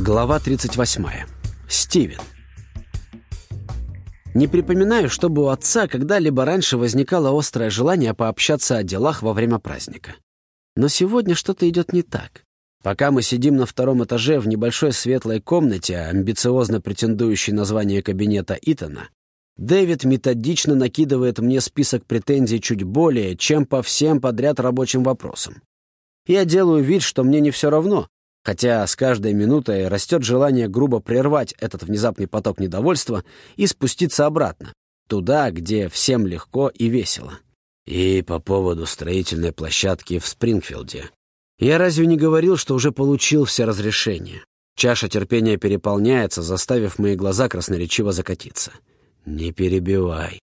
Глава 38. Стивен. Не припоминаю, чтобы у отца когда-либо раньше возникало острое желание пообщаться о делах во время праздника. Но сегодня что-то идет не так. Пока мы сидим на втором этаже в небольшой светлой комнате, амбициозно претендующей на звание кабинета Итана, Дэвид методично накидывает мне список претензий чуть более, чем по всем подряд рабочим вопросам. Я делаю вид, что мне не все равно, хотя с каждой минутой растет желание грубо прервать этот внезапный поток недовольства и спуститься обратно, туда, где всем легко и весело. И по поводу строительной площадки в Спрингфилде. Я разве не говорил, что уже получил все разрешения? Чаша терпения переполняется, заставив мои глаза красноречиво закатиться. «Не перебивай».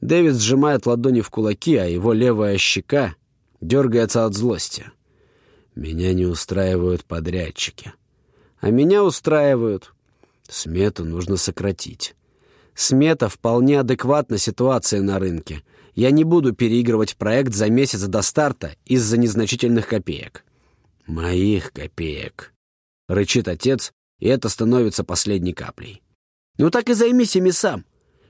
Дэвид сжимает ладони в кулаки, а его левая щека дергается от злости. Меня не устраивают подрядчики. А меня устраивают. Смету нужно сократить. Смета вполне адекватна ситуации на рынке. Я не буду переигрывать проект за месяц до старта из-за незначительных копеек. Моих копеек. Рычит отец, и это становится последней каплей. Ну так и займись ими сам.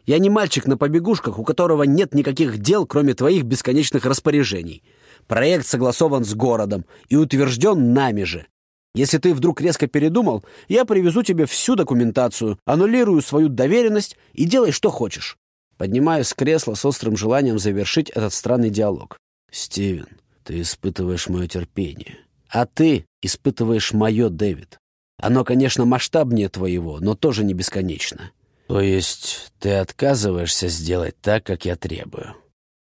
Я не мальчик на побегушках, у которого нет никаких дел, кроме твоих бесконечных распоряжений. Проект согласован с городом и утвержден нами же. Если ты вдруг резко передумал, я привезу тебе всю документацию, аннулирую свою доверенность и делай, что хочешь». Поднимаюсь с кресла с острым желанием завершить этот странный диалог. «Стивен, ты испытываешь мое терпение. А ты испытываешь мое, Дэвид. Оно, конечно, масштабнее твоего, но тоже не бесконечно. То есть ты отказываешься сделать так, как я требую?»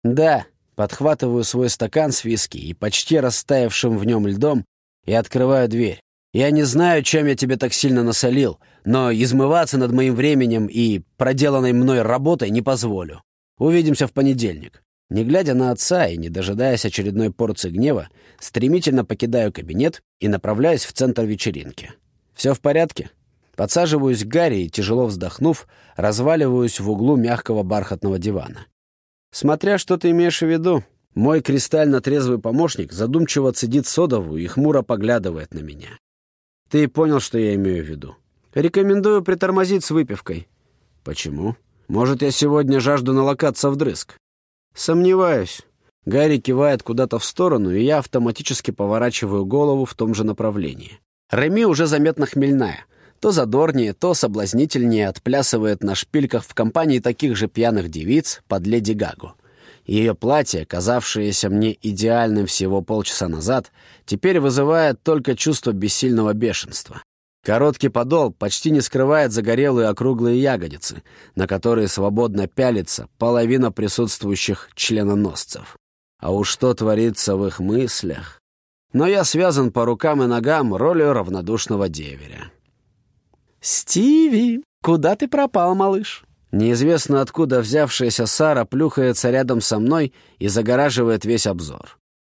«Да», Подхватываю свой стакан с виски и почти растаявшим в нем льдом и открываю дверь. Я не знаю, чем я тебе так сильно насолил, но измываться над моим временем и проделанной мной работой не позволю. Увидимся в понедельник. Не глядя на отца и не дожидаясь очередной порции гнева, стремительно покидаю кабинет и направляюсь в центр вечеринки. Все в порядке? Подсаживаюсь к Гарри и, тяжело вздохнув, разваливаюсь в углу мягкого бархатного дивана. Смотря что ты имеешь в виду. Мой кристально трезвый помощник задумчиво цедит содову и хмуро поглядывает на меня. Ты понял, что я имею в виду? Рекомендую притормозить с выпивкой. Почему? Может, я сегодня жажду налокаться вдрызг? Сомневаюсь. Гарри кивает куда-то в сторону, и я автоматически поворачиваю голову в том же направлении. Реми уже заметно хмельная. То задорнее, то соблазнительнее отплясывает на шпильках в компании таких же пьяных девиц под Леди Гагу. Ее платье, казавшееся мне идеальным всего полчаса назад, теперь вызывает только чувство бессильного бешенства. Короткий подол почти не скрывает загорелые округлые ягодицы, на которые свободно пялится половина присутствующих членоносцев. А уж что творится в их мыслях. Но я связан по рукам и ногам ролью равнодушного деверя. «Стиви, куда ты пропал, малыш?» Неизвестно откуда взявшаяся Сара плюхается рядом со мной и загораживает весь обзор.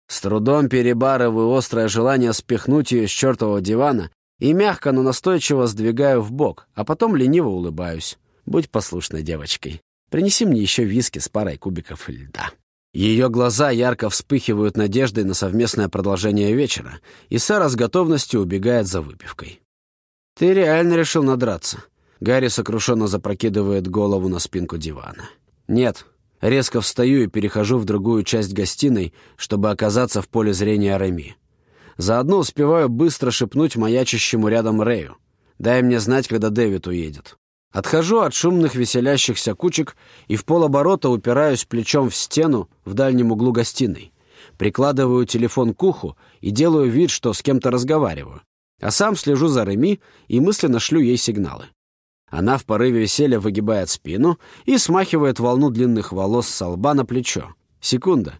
С трудом перебарываю острое желание спихнуть ее с чертового дивана и мягко, но настойчиво сдвигаю в бок, а потом лениво улыбаюсь. Будь послушной девочкой. Принеси мне еще виски с парой кубиков льда. Ее глаза ярко вспыхивают надеждой на совместное продолжение вечера, и Сара с готовностью убегает за выпивкой. «Ты реально решил надраться?» Гарри сокрушенно запрокидывает голову на спинку дивана. «Нет». Резко встаю и перехожу в другую часть гостиной, чтобы оказаться в поле зрения Реми. Заодно успеваю быстро шепнуть маячащему рядом Рэю. «Дай мне знать, когда Дэвид уедет». Отхожу от шумных веселящихся кучек и в полоборота упираюсь плечом в стену в дальнем углу гостиной. Прикладываю телефон к уху и делаю вид, что с кем-то разговариваю а сам слежу за Реми и мысленно шлю ей сигналы. Она в порыве веселья выгибает спину и смахивает волну длинных волос со лба на плечо. Секунда.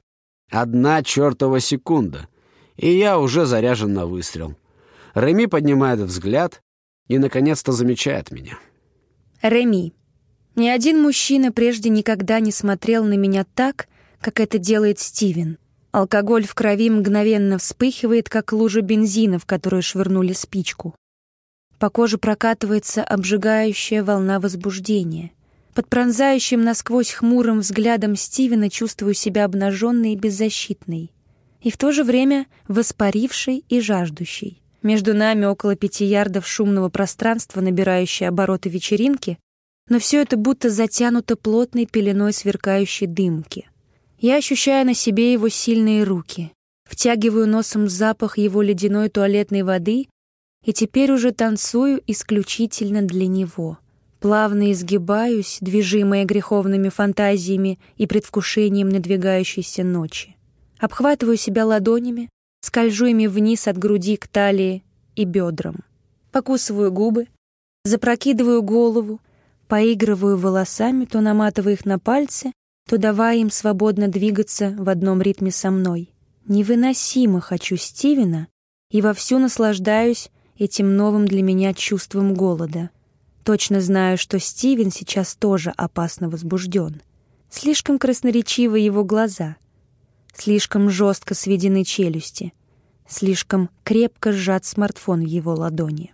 Одна чертова секунда. И я уже заряжен на выстрел. Реми поднимает взгляд и, наконец-то, замечает меня. Реми. Ни один мужчина прежде никогда не смотрел на меня так, как это делает Стивен. Алкоголь в крови мгновенно вспыхивает, как лужа бензина, в которую швырнули спичку. По коже прокатывается обжигающая волна возбуждения. Под пронзающим насквозь хмурым взглядом Стивена чувствую себя обнаженной и беззащитной. И в то же время воспарившей и жаждущей. Между нами около пяти ярдов шумного пространства, набирающее обороты вечеринки, но все это будто затянуто плотной пеленой сверкающей дымки. Я ощущаю на себе его сильные руки, втягиваю носом запах его ледяной туалетной воды и теперь уже танцую исключительно для него. Плавно изгибаюсь, движимая греховными фантазиями и предвкушением надвигающейся ночи. Обхватываю себя ладонями, скольжу ими вниз от груди к талии и бедрам. Покусываю губы, запрокидываю голову, поигрываю волосами, то наматывая их на пальцы, то давая им свободно двигаться в одном ритме со мной. Невыносимо хочу Стивена и вовсю наслаждаюсь этим новым для меня чувством голода. Точно знаю, что Стивен сейчас тоже опасно возбужден. Слишком красноречивы его глаза, слишком жестко сведены челюсти, слишком крепко сжат смартфон в его ладони.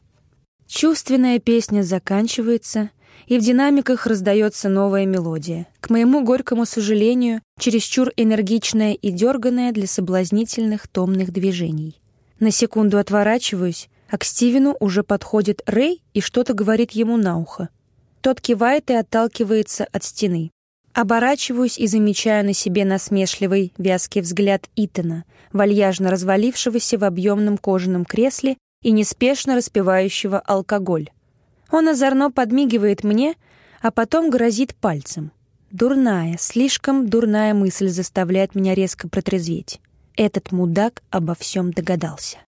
Чувственная песня заканчивается, и в динамиках раздается новая мелодия. К моему горькому сожалению, чересчур энергичная и дерганная для соблазнительных томных движений. На секунду отворачиваюсь, а к Стивену уже подходит Рэй и что-то говорит ему на ухо. Тот кивает и отталкивается от стены. Оборачиваюсь и замечаю на себе насмешливый, вязкий взгляд Итана, вальяжно развалившегося в объемном кожаном кресле и неспешно распивающего алкоголь. Он озорно подмигивает мне, а потом грозит пальцем. Дурная, слишком дурная мысль заставляет меня резко протрезветь. Этот мудак обо всем догадался.